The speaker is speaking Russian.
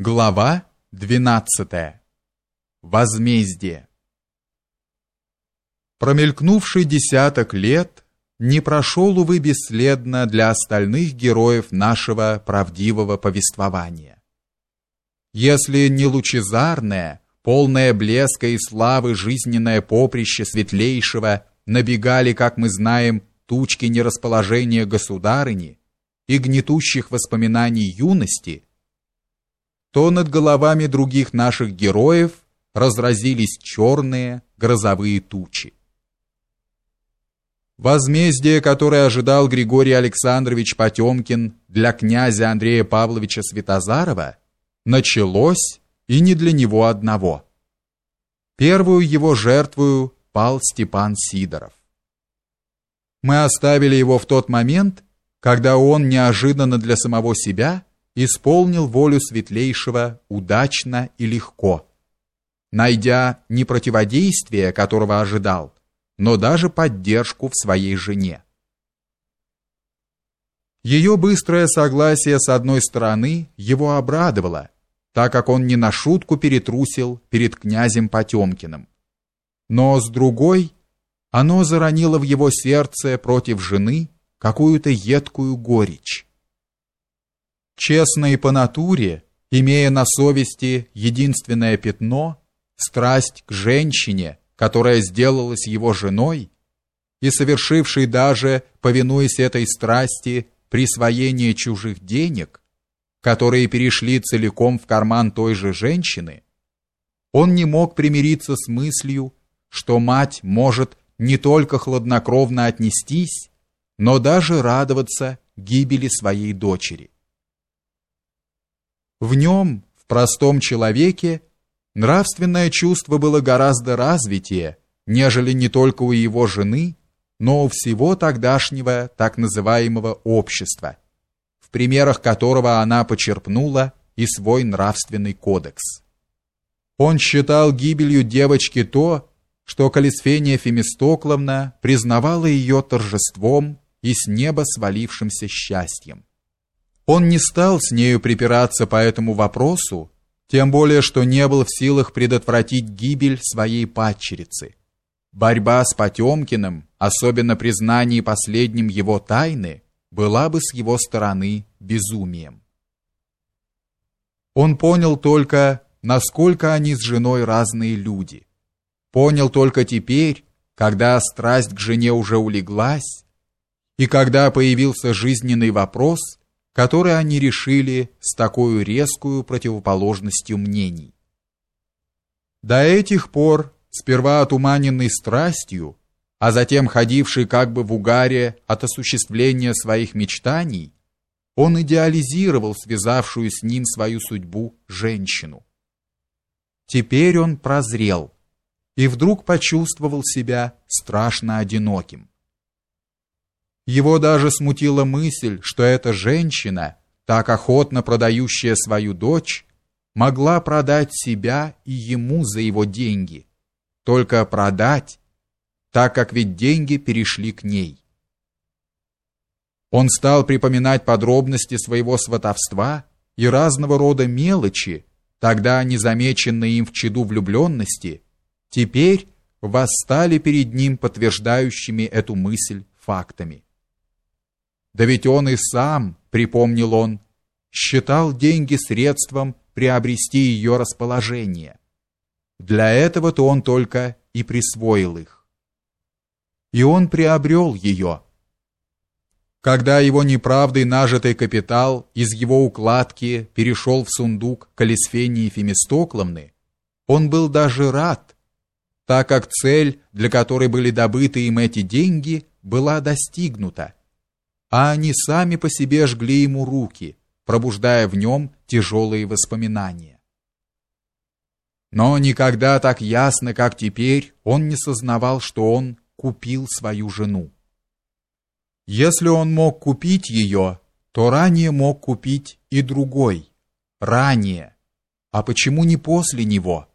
Глава 12. Возмездие. Промелькнувший десяток лет не прошел, увы, бесследно для остальных героев нашего правдивого повествования. Если не лучезарное, полное блеска и славы жизненное поприще светлейшего набегали, как мы знаем, тучки нерасположения государыни и гнетущих воспоминаний юности – то над головами других наших героев разразились черные грозовые тучи. Возмездие, которое ожидал Григорий Александрович Потемкин для князя Андрея Павловича Святозарова, началось и не для него одного. Первую его жертвою пал Степан Сидоров. Мы оставили его в тот момент, когда он неожиданно для самого себя исполнил волю светлейшего удачно и легко, найдя не противодействие, которого ожидал, но даже поддержку в своей жене. Ее быстрое согласие с одной стороны его обрадовало, так как он не на шутку перетрусил перед князем Потемкиным. Но с другой, оно заронило в его сердце против жены какую-то едкую горечь честный по натуре, имея на совести единственное пятно, страсть к женщине, которая сделалась его женой, и совершивший даже, повинуясь этой страсти, присвоение чужих денег, которые перешли целиком в карман той же женщины, он не мог примириться с мыслью, что мать может не только хладнокровно отнестись, но даже радоваться гибели своей дочери. В нем, в простом человеке, нравственное чувство было гораздо развитее, нежели не только у его жены, но у всего тогдашнего так называемого общества, в примерах которого она почерпнула и свой нравственный кодекс. Он считал гибелью девочки то, что Калисфения Фемистокловна признавала ее торжеством и с неба свалившимся счастьем. Он не стал с нею припираться по этому вопросу, тем более что не был в силах предотвратить гибель своей падчерицы. Борьба с Потемкиным, особенно признание последним его тайны, была бы с его стороны безумием. Он понял только, насколько они с женой разные люди. Понял только теперь, когда страсть к жене уже улеглась, и когда появился жизненный вопрос – который они решили с такой резкую противоположностью мнений. До этих пор, сперва отуманенный страстью, а затем ходивший как бы в угаре от осуществления своих мечтаний, он идеализировал связавшую с ним свою судьбу женщину. Теперь он прозрел и вдруг почувствовал себя страшно одиноким. Его даже смутила мысль, что эта женщина, так охотно продающая свою дочь, могла продать себя и ему за его деньги. Только продать, так как ведь деньги перешли к ней. Он стал припоминать подробности своего сватовства и разного рода мелочи, тогда незамеченные им в чаду влюбленности, теперь восстали перед ним подтверждающими эту мысль фактами. Да ведь он и сам, припомнил он, считал деньги средством приобрести ее расположение. Для этого-то он только и присвоил их. И он приобрел ее. Когда его неправдой нажитый капитал из его укладки перешел в сундук Калисфении Фемистокловны, он был даже рад, так как цель, для которой были добыты им эти деньги, была достигнута а они сами по себе жгли ему руки, пробуждая в нем тяжелые воспоминания. Но никогда так ясно, как теперь, он не сознавал, что он купил свою жену. Если он мог купить ее, то ранее мог купить и другой, ранее. А почему не после него?